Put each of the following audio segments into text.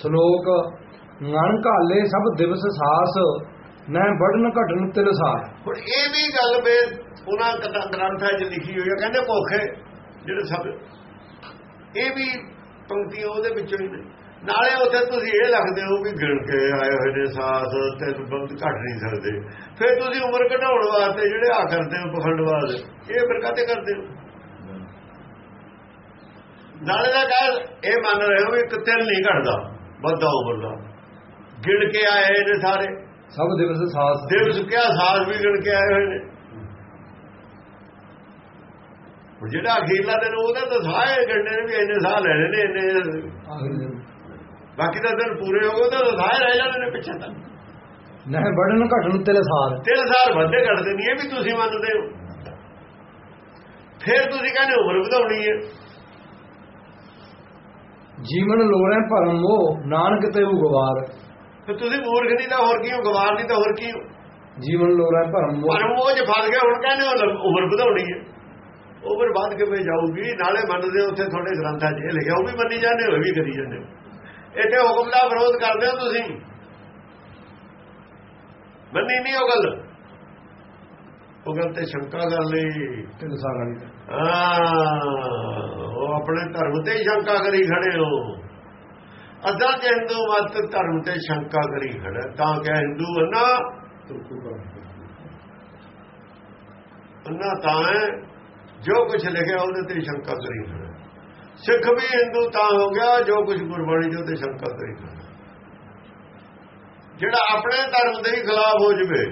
ਸ਼ਲੋਕ ਮਨ ਘਾਲੇ ਸਭ ਦਿਵਸ ਸਾਸ ਨਹਿ ਬੜਨ ਘਟਨ ਤਿਲ ਸਾਰ ਹੁਣ ਇਹ ਵੀ ਗੱਲ ਵੇ ਉਹਨਾਂ ਕਥਾ ਗ੍ਰੰਥਾਂ 'ਚ ਲਿਖੀ ਹੋਈ ਹੈ ਕਹਿੰਦੇ ਭੁੱਖੇ ਜਿਹੜੇ ਸਭ ਇਹ ਵੀ ਪੰਕਤੀਆਂ ਉਹਦੇ ਵਿੱਚੋਂ ਹੀ ਨੇ। ਨਾਲੇ ਉੱਥੇ ਤੁਸੀਂ ਇਹ ਲੱਗਦੇ ਹੋ ਵੀ ਗਿਣ ਕੇ ਆਏ ਹੋਏ ਨੇ ਸਾਥ ਤੇ ਬੰਦ ਘਟ ਨਹੀਂ ਸਕਦੇ ਫਿਰ ਤੁਸੀਂ ਉਮਰ ਘਟਾਉਣ ਵਾਸਤੇ ਜਿਹੜੇ ਆ ਕਰਦੇ ਹੋ ਪਖੰਡਵਾਦ ਇਹ ਫਿਰ ਕਾਤੇ ਕਰਦੇ ਹੋ? ਨਾਲੇ ਦਾ ਕਹਿ ਇਹ ਮੰਨ ਰਹੇ ਹੋ ਵੀ ਇੱਕ ਤਿਲ ਨਹੀਂ ਘਟਦਾ। ਵੱਧਦਾ ਉਮਰ ਦਾ ਗਿਣ ਕੇ ਆਏ ਨੇ ਸਾਰੇ। ਸਭ ਦਿਵਸ ਸਾਸ ਦੇਵ ਸੁਕਿਆ ਸਾਥ ਵੀ ਗਿਣ ਕੇ ਆਏ ਹੋਏ ਨੇ। ਹੁਣ ਜਿਹੜਾ ਅਖੀਰਲਾ ਦਿਨ ਉਹਦਾ ਤਾਂ ਸਾਹ ਗਿਣਨੇ ਨੇ ਵੀ ਇੰਨੇ ਸਾਹ ਲੈਣੇ ਨੇ ਇੰਨੇ ਬਾਕੀ ਦਾ ਦਿਨ ਪੂਰੇ ਹੋ ਗਏ ਤਾਂ ਸਾਹ ਰਹਿ ਜਾਂਦੇ ਨੇ ਪਿੱਛੇ ਤੱਕ ਨਹਿ ਬੜਨ ਘਟਨ ਤਿਲ ਸਾਰ ਤਿੰਨ ਸਾਲ ਵੱਧੇ ਕੱਢਦੇ ਨਹੀਂ ਇਹ ਵੀ ਤੁਸੀਂ ਮੰਨਦੇ ਹੋ। ਫਿਰ ਤੁਸੀਂ ਕਹਿੰਦੇ ਉਮਰ ਵਧਾਉਣੀ ਹੈ। ਜੀਵਨ ਲੋੜੈ ਭਰਮ ਮੋਹ ਨਾਨਕ ਤੇ ਉਗਵਾਰ। ਫਿਰ ਤੁਸੀਂ ਮੂਰਖ ਨਹੀਂ ਤਾਂ ਹੋਰ ਕੀ ਹੋ ਗਵਾਰ ਨਹੀਂ ਤਾਂ ਹੋਰ ਕੀ? ਹੋ ਜੀਵਨ ਲੋੜੈ ਭਰਮ ਮੋਹ। ਪਰ ਉਹ ਜੇ ਫਸ ਗਿਆ ਹੁਣ ਕਹਿੰਦੇ ਉਮਰ ਵਧਾਉਣੀ ਹੈ। ਉਮਰ ਵੱਧ ਕਿਵੇਂ ਜਾਊਗੀ ਨਾਲੇ ਮੰਨਦੇ ਉੱਥੇ ਤੁਹਾਡੇ ਗ੍ਰੰਥਾਂ 'ਚ ਇਹ ਲਿਖਿਆ ਉਹ ਵੀ ਮੰਨੀ ਜਾਂਦੇ ਹੋ ਵੀ ਕਰੀ ਜਾਂਦੇ ਇੱਥੇ ਹੁਕਮ ਦਾ ਵਿਰੋਧ ਕਰਦੇ ਹੋ ਤੁਸੀਂ? ਮੰਨੀ ਨਹੀਂ ਉਹ ਗੱਲ? ਉਹ ਗੱਲ ਤੇ ਸ਼ੰਕਾ ਕਰ ਲਈ। ਸਾਰ ਵਾਲੀ ਦਾ। ਹਾਂ ਉਹ ਆਪਣੇ ਧਰਮ ਤੇ ਹੀ ਸ਼ੰਕਾ ਕਰੀ ਖੜੇ ਹੋ। ਅੱਧਾ ਤੇ ਹਿੰਦੂ ਮਤ ਧਰਮ ਤੇ ਸ਼ੰਕਾ ਕਰੀ ਖੜਾ ਤਾਂ ਕਿ ਹਿੰਦੂ ਅੰਨਾ। ਅੰਨਾ ਤਾਂ ਹੈ ਜੋ ਕੁਝ ਲਿਖਿਆ ਉਹਦੇ ਤੇ ਸ਼ੰਕਾ ਕਰੀ ਖੜਾ। ਸਿੱਖ ਵੀ ਹਿੰਦੂ ਤਾਂ ਹੋ ਗਿਆ ਜੋ ਕੁਝ ਗੁਰਬਾਣੀ ਜੋ ਤੇ ਸ਼ੰਕਾ ਕਰੀ ਖੜਾ। ਜਿਹੜਾ ਆਪਣੇ ਧਰਮ ਦੇ ਹੀ ਖਿਲਾਫ ਹੋ ਜਵੇ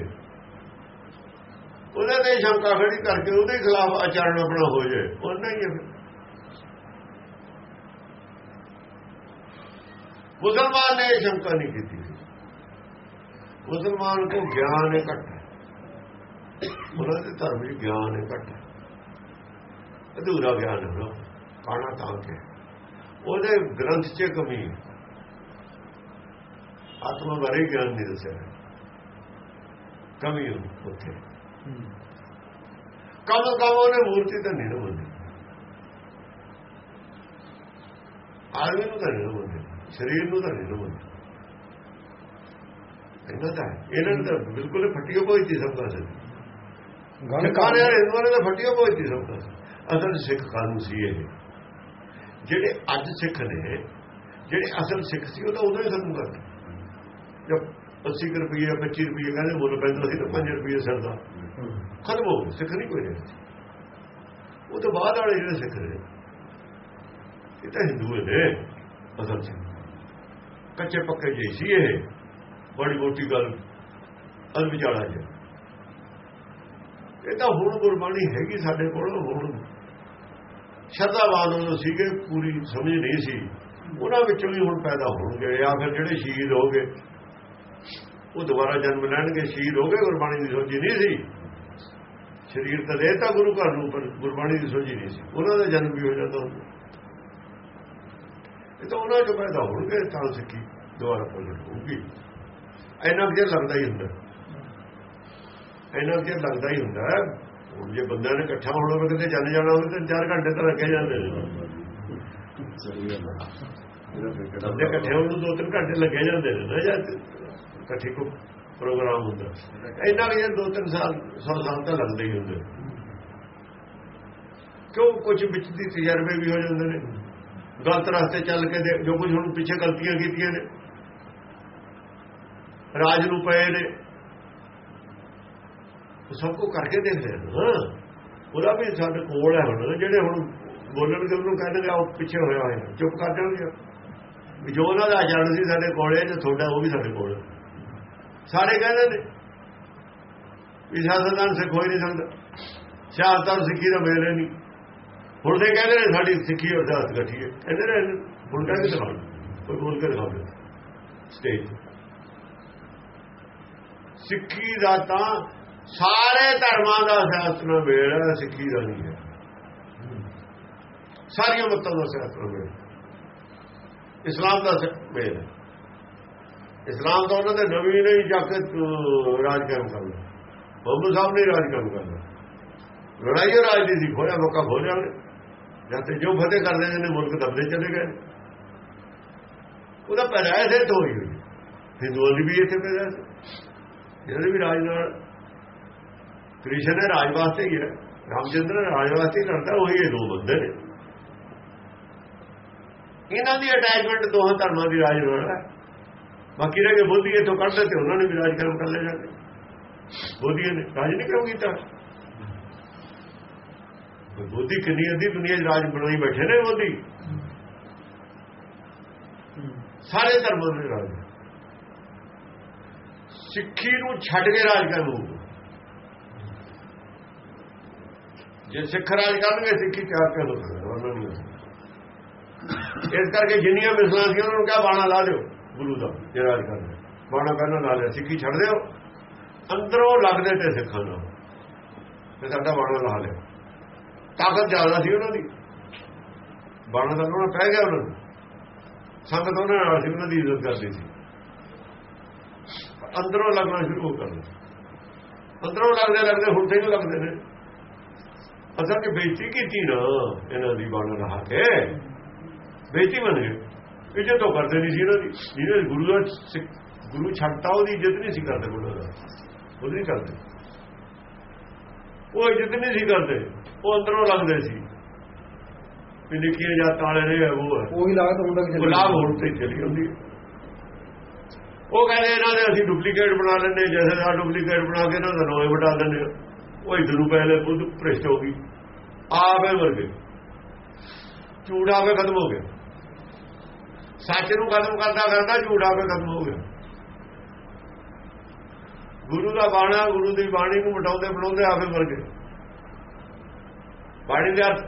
ਉਹਦੇ ਤੇ ਸ਼ੰਕਾ ਖੜੀ ਕਰਕੇ ਉਹਦੇ ਖਿਲਾਫ ਆਚਰਣ ਆਪਣਾ ਹੋ ਜਾਏ। ਉਹਨਾਂ ਹੀ ਮੁਸਲਮਾਨ ਨੇ ਇਹ ਸ਼ੰਕਾ ਨਹੀਂ ਕੀਤੀ। ਮੁਸਲਮਾਨ ਕੋ ਗਿਆਨ ਹੈ ਘੱਟ ਉਹਨਾਂ ਦੇ ਧਰਮ ਵਿੱਚ ਗਿਆਨ ਹੈ ਘੱਟ ਅਧੂਰਾ ਗਿਆਨ ਹੈ ਉਹਨਾਂ ਕਾਣਾ ਤਾਂ ਕੇ ਉਹਦੇ ਗ੍ਰੰਥ 'ਚ ਕਮੀ ਹੈ। ਆਤਮਾ ਬਾਰੇ ਗਿਆਨ ਨਹੀਂ ਦੱਸਿਆ। ਕਮੀ ਹੈ ਉੱਥੇ। ਕਮ ਕਮ ਉਹਨੇ ਮੂਰਤੀ ਤਾਂ ਨਹੀਂ ਮੰਨੀ ਆਦਮੀ ਨੂੰ ਤਾਂ ਨਹੀਂ ਮੰਨੀ ਸਰੀਰ ਨੂੰ ਤਾਂ ਨਹੀਂ ਮੰਨੀ ਇਹਨਾਂ ਦਾ। ਇਹਨਾਂ ਤਾਂ ਬਿਲਕੁਲ ਫੱਟੀਓ ਸੀ ਸਭ ਦਾ ਗਣ ਸਿੱਖਾਂ ਨੇ ਹਿੰਦੂਆਂ ਨੇ ਤਾਂ ਫੱਟੀਓ ਸੀ ਸਭ ਦਾ ਅਸਲ ਸਿੱਖ ਕਾਨੂੰਨ ਸੀ ਇਹ। ਜਿਹੜੇ ਅੱਜ ਸਿੱਖ ਨੇ ਜਿਹੜੇ ਅਸਲ ਸਿੱਖ ਸੀ ਉਹ ਤਾਂ ਉਦੋਂ ਹੀ ਖਤਮ ਕਰ ਜਦ 80 ਕੁ ਰੁਪਏ 25 ਰੁਪਏ ਕਹਿੰਦੇ ਮੁੱਲ ਪੈਂਦਾ ਸੀ ਤਾਂ 5 ਰੁਪਏ ਸਿਰ ਦਾ। ਖਤਮ ਹੋ ਗਏ ਸਿੱਖ ਨਹੀਂ ਕੋਈ ਰਹੇ ਉਹ ਤੋਂ ਬਾਅਦ ਵਾਲੇ ਜਿਹੜੇ ਸਿੱਖ ਰਹੇ ਇਹ ਤਾਂ ਹਿੰਦੂ ਨੇ, ਅਸਲ ਚ। ਕੱਚੇ ਪੱਕੇ ਜੇ ਸੀ ਇਹ। ਬੜੀ ਮੋਟੀ ਗੱਲ ਅਲ ਵਿਚਾਲਾ ਜੀ ਇਹ ਤਾਂ ਹੁਣ ਗੁਰਬਾਣੀ ਹੈਗੀ ਸਾਡੇ ਕੋਲ, ਹੁਣ ਸ਼ਰਧਾਵਾਨ ਉਹ ਸੀਗੇ, ਪੂਰੀ ਸਮਝ ਨਹੀਂ ਸੀ। ਉਹਨਾਂ ਵਿੱਚੋਂ ਵੀ ਹੁਣ ਪੈਦਾ ਹੋਣਗੇ, ਜਾਂ ਫਿਰ ਜਿਹੜੇ ਸ਼ਹੀਦ ਹੋ ਗਏ ਉਹ ਦੁਬਾਰਾ ਜਨਮ ਲੈਣਗੇ, ਸ਼ਹੀਦ ਹੋ ਗਏ, ਗੁਰਬਾਣੀ ਦੀ ਸੋਚੀ ਨਹੀਂ ਸੀ। ਸਰੀਰ ਤਾਂ ਦੇਤਾ ਗੁਰੂ ਘਰ ਨੂੰ ਪਰ ਗੁਰਬਾਣੀ ਦੀ ਸੋਚੀ ਨਹੀਂ ਸੀ। ਉਹਨਾਂ ਦਾ ਜਨਮ ਵੀ ਹੋ ਜਾਂਦਾ ਹੁੰਦਾ। ਇਹ ਤਾਂ ਉਹਨਾਂ ਚੋਂ ਪੈਦਾ ਹੋਣਗੇ ਤਾਂ ਸਿੱਖੀ ਦੁਬਾਰਾ ਪ੍ਰਗਟ ਹੋਊਗੀ ਇੰਨਾ ਕੁ ਲੱਗਦਾ ਹੀ ਹੁੰਦਾ। ਇੰਨਾ ਕੁ ਲੱਗਦਾ ਹੀ ਹੁੰਦਾ। ਹੁਣ ਜੇ ਬੰਦਿਆਂ ਨੇ ਇਕੱਠਾ ਹੋਣਾ ਹੋਵੇ ਕਿਤੇ ਚੱਲ ਜਾਣਾ ਹੋਵੇ ਤਾਂ 4 ਘੰਟੇ ਤਾਂ ਲੱਗੇ ਜਾਂਦੇ ਨੇ। ਇਕੱਠੇ ਹੋਣ ਨੂੰ 2-3 ਘੰਟੇ ਲੱਗੇ ਜਾਂਦੇ ਨੇ ਨਾ ਜਦ ਇਕੱਠੇ ਕੋ ਪ੍ਰੋਗਰਾਮ ਹੁੰਦਾ। ਇਹਨਾਂ ਵੀ 2-3 ਸਾਲ 100 ਸਾਲ ਤਾਂ ਲੱਗਦੇ ਹੀ ਹੁੰਦੇ। ਕਿਉਂ ਕੁਝ ਵਿੱਚ ਦੀ ਤਜਰਬੇ ਵੀ ਹੋ ਜਾਂਦੇ ਨੇ। ਗਲਤ ਰਸਤੇ ਚੱਲ ਕੇ ਦੇ- ਜੋ ਕੁਝ ਹੁਣ ਪਿੱਛੇ ਗਲਤੀਆਂ ਕੀਤੀਆਂ ਨੇ। ਰਾਜ ਨੂੰ ਪਏ ਨੇ। ਸਭ ਕੋ ਕਰਕੇ ਦੇਖ ਰਹੇ ਹਾਂ। ਉਹਦਾ ਵੀ ਸਾਡੇ ਕੋਲ ਹੈ ਹੁਣ, ਜਿਹੜੇ ਹੁਣ ਬੋਲਣਗੇ ਉਹਨੂੰ ਕਹਿੰਦੇ ਆ ਪਿੱਛੇ ਹੋਇਆ ਹੋਇਆ। ਚੁੱਪ ਕਰ ਜਾਣਗੇ। ਜੋ ਉਹਨਾਂ ਦਾ ਆਚਰਣ ਸੀ ਸਾਡੇ ਕੋਲੇ ਤੇ ਤੁਹਾਡਾ, ਉਹ ਵੀ ਸਾਡੇ ਕੋਲ। ਹੈ। ਸਾਰੇ ਕਹਿੰਦੇ ਨੇ ਵੀ ਸਿਆਸਤਦਾਨ ਸਿੱਖ ਹੋਈ ਨਹੀਂ ਸਕਦਾ ਸਿਆਸਤਦਾਨ ਸਿੱਖੀ ਦਾ ਮੇਲੇ ਨਹੀਂ। ਹੁਣ ਦੇ ਕਹਿੰਦੇ ਨੇ ਸਾਡੀ ਸਿੱਖੀ ਔਰ ਸਿਆਸਤ ਇਕੱਠੀ ਹੈ। ਕਹਿੰਦੇ ਨੇ ਹੁਣ ਕਹਿੰਦੇ ਦਿਖਾਉਣ ਕੋਈ ਬੋਲ ਕੇ ਦਿਖਾਉਂਦੇ ਸਟੇਜ ਸਿੱਖੀ ਦਾ ਤਾਂ ਸਾਰੇ ਧਰਮਾਂ ਦਾ ਸਿਆਸਤ ਨਾਲ ਮੇਲ ਹੈ, ਸਿੱਖੀ ਦਾ ਨਹੀਂ ਹੈ। ਸਾਰੀਆਂ ਮਤਾਂ ਦਾ ਸਿਆਸਤ ਨਾਲ ਮੇਲ ਇਸਲਾਮ ਦਾ ਸ- ਮੇਲ ਹੈ। ਇਸਲਾਮ ਤਾਂ ਉਹਨਾਂ ਦੇ ਨਵੀਂ ਨਹੀਂ ਜਾ ਕੇ ਰਾਜ ਕਾਇਮ ਕਰਨਾ ਬਾਬੂ ਸਾਹਿਬ ਨੇ ਰਾਜ ਕਾਇਮ ਕਰਨਾ ਲੜਾਈ ਰਾਜ ਦੀ ਸੀ ਖੋਇਆ ਮੌਕਾ ਖੋਲਿਆ ਉਹਨੇ ਜਦ ਜੋ ਫਤਿਹ ਕਰਦੇ ਨੇ ਮੁਲਕ ਦਬਦੇ ਚਲੇ ਗਏ। ਉਹਦਾ ਪੈਦਾਇਸ਼ ਇੱਥੇ ਹੋਈ ਹੋਈ ਹਿੰਦੂਆਂ ਦੀ ਵੀ ਇੱਥੇ ਪੈਦਾ ਇਹਨਾਂ ਦੇ ਵੀ ਰਾਜ ਨਾਲ ਕ੍ਰਿਸ਼ਨ ਨੇ ਰਾਜ ਵਾਸਤੇ ਹੀ ਹੈ। ਰਾਮਚੰਦਰ ਨੇ ਰਾਜ ਵਾਸਤੇ ਹੀ ਲੜਦਾ, ਉਹੀ ਇਹ ਦੋ ਬੰਦੇ ਨੇ। ਇਹਨਾਂ ਦੀ ਅਟੈਚਮੈਂਟ ਦੋਹਾਂ ਧਰਮਾਂ ਦੀ ਰਾਜ ਨਾਲ ਹੈ। ਬਾਕੀ ਰਹਿ ਗਏ ਬੋਧੀ ਇੱਥੋਂ ਕੱਢਦੇ ਤੇ ਉਹਨਾਂ ਨੇ ਵੀ ਰਾਜ ਕਰਮ ਕਰ ਲਿਆ ਜਾਂਦੇ ਬੋਧੀ ਨੇ, ਰਾਜ ਨਹੀਂ ਕਿਉਂ ਕੀਤਾ ਬੋਧੀ ਕਿੰਨੀ ਅੱਧੀ ਦੁਨੀਆ 'ਚ ਰਾਜ ਬਣਾਈ ਬੈਠੇ ਨੇ ਬੋਧੀ। ਸਾਰੇ ਧਰਮਾਂ ਦੇ ਰਾਜ ਸਿੱਖੀ ਨੂੰ ਛੱਡ ਕੇ ਰਾਜ ਕਰਨ ਨੂੰ। ਜੇ ਸਿੱਖ ਰਾਜ ਕਰਨਗੇ, ਸਿੱਖੀ ਤਿਆਰ ਕਰ ਲੋ ਉਹਨਾਂ ਨੂੰ। ਇਸ ਕਰਕੇ ਜਿੰਨੀਆਂ ਮਿਸਲਾਂ ਸੀ, ਉਹਨਾਂ ਨੂੰ ਕਿਹਾ ਬਾਣਾ ਲਾ ਦਿਓ। ਗੁਰੂ ਦਾ ਜੇ ਰਾਜ ਕਰਨਾ ਬਾਣਾ ਪਹਿਲਾਂ ਲਾ ਲਿਆ, ਸਿੱਖੀ ਛੱਡ ਦਿਓ। ਅੰਦਰੋਂ ਲੱਗਦੇ ਤੇ ਸਿੱਖਾਂ ਨੂੰ। ਤੇ ਸਾਡਾ ਬਾਣਾ ਲਾ ਲਿਆ। ਤਾਕਤ ਜ਼ਿਆਦਾ ਸੀ ਉਹਨਾਂ ਦੀ। ਬਾਣਾ ਦਾ ਉਹਨਾਂ ਪੈ ਗਿਆ ਉਹਨਾਂ ਨੂੰ। ਸੰਗਤ ਉਹਨਾਂ ਨਾਲ ਸੀ, ਉਹਨਾਂ ਦੀ ਇੱਜ਼ਤ ਕਰਦੀ ਸੀ। ਅੰਦਰੋਂ ਲੱਗਣਾ ਸ਼ੁਰੂ ਹੋ ਦਿੱਤਾ ਅੰਦਰੋਂ ਲੱਗਦੇ ਲੱਗਦੇ ਹੁਣ ਤੇ ਲੱਗਦੇ ਨੇ ਅਸਾਂ ਕਿ ਬੇਇੱਜ਼ਤੀ ਕੀਤੀ ਨਾ, ਇਹਨਾਂ ਦੀ ਬਾਣਾ ਲਾ ਕੇ। ਬੇਇੱਜ਼ਤੀ ਬਣ ਗਈ। ਇੱਜ਼ਤ ਤਾਂ ਕਰਦੇ ਨਹੀਂ ਸੀ ਇਹਨਾਂ ਦੀ। ਜਿਹਨੇ ਗੁਰੂ ਦਾ ਗੁਰੂ ਛੱਡਤਾ ਉਹਦੀ ਇੱਜ਼ਤ ਨਹੀਂ ਸੀ ਕਰਦੇ ਗੁਰੂ ਦਾ। ਉਹ ਨਹੀਂ ਕਰਦੇ। ਉਹ ਇੱਜ਼ਤ ਨਹੀਂ ਸੀ ਕਰਦੇ। ਉਹ ਅੰਦਰੋਂ ਲੱਗਦੇ ਸੀ। ਵੀ ਨਿੱਕੀਆਂ ਜਾਤਾਂ ਵਾਲੇ ਨੇ ਉਹ ਹੈ। ਉਹੀ ਲਾਗਤ ਹੁੰਦਾ ਕਿ ਗੁਲਾਬ ਹੋਣ ਤੇ ਚਲੀ ਹੁੰਦੀ ਉਹ ਕਹਿੰਦੇ ਇਹਨਾਂ ਦੇ ਅਸੀਂ ਡੁਪਲੀਕੇਟ ਬਣਾ ਲੈਂਦੇ ਜੈਸੇ ਦਾ ਡੁਪਲੀਕੇਟ ਬਣਾ ਕੇ ਇਹਨਾਂ ਦਾ ਨੋਏ ਵਟਾ ਦਿੰਦੇ। ਉਹ ਇਧਰ ਨੂੰ ਪਹਿਲੇ ਬੁੱਧ ਭ੍ਰਿਸ਼ਟ ਹੋ ਗਈ। ਆਪੇ ਗਏ। ਝੂਠ ਆਪੇ ਖਤਮ ਹੋ ਗਿਆ। ਸੱਚ ਨੂੰ ਖਤਮ ਕਰਦਾ ਕਰਦਾ ਝੂਠ ਆਪੇ ਖਤਮ ਹੋ ਗਿਆ। ਗੁਰੂ ਦਾ ਬਾਣਾ, ਗੁਰੂ ਦੀ ਬਾਣੀ ਨੂੰ ਮਟਾਉਂਦੇ ਬਣਾਉਂਦੇ ਆਪੇ ਮਰ ਗਏ। ਬਾਣੀ ਦੇ ਅਰਥ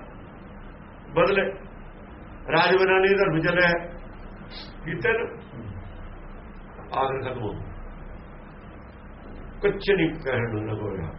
ਬਦਲੇ। ਰਾਜ ਬਨਾਨੀ ਧਰਮ ਚੱਲਿਆ। ਕੀਤੇ ਨਾ? ਆਖਰ ਖਤਮ ਹੋ ਕੁਛ ਨਹੀਂ ਕਹਿਣ ਨੂੰ ਲੱਗੋਇਆ